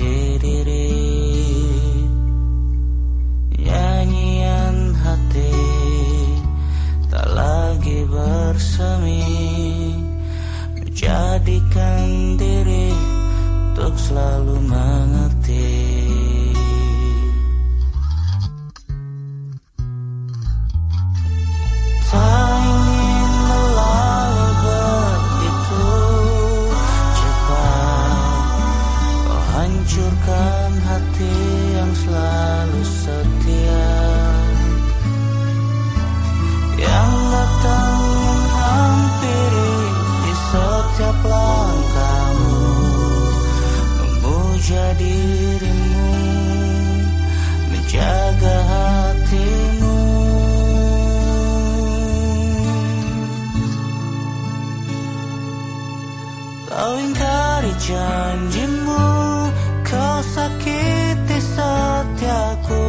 menangisi diri. Nyanyian hati tak lagi bersemi. Menjadikan diri untuk selalu mengerti Memuja dirimu, menjaga hatimu. Kau ingkari janjimu Kau sakiti setiaku.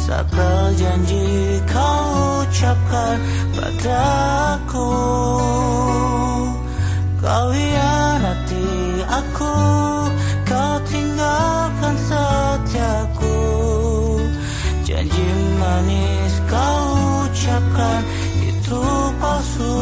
Sakral janji kau ucapkan padaku Janji manis kau ucapkan itu palsu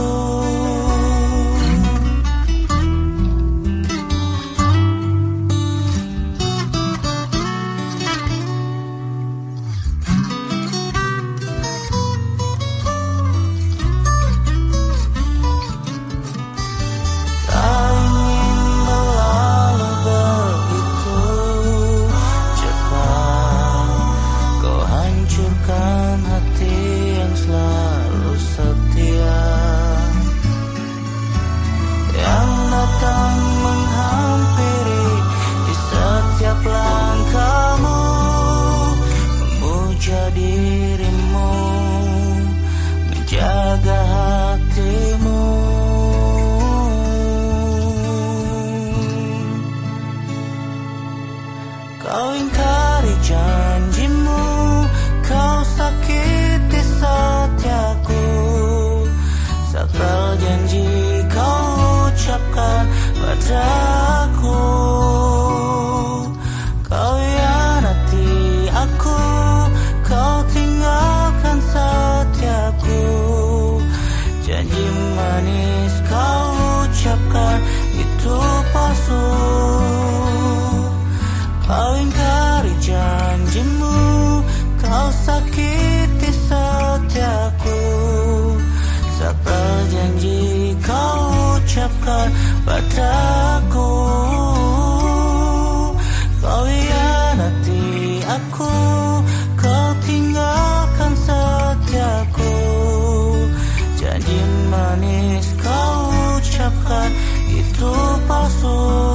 Kau ingkari janjimu Kau sakiti setiaku. Sakral janji kau ucapkan padaku manis kau ucapkan Itu palsu. Kau ingkari janjimu Kau sakiti setiaku. Sakral janji kau ucapkan padaku kau ucapkan Itu palsu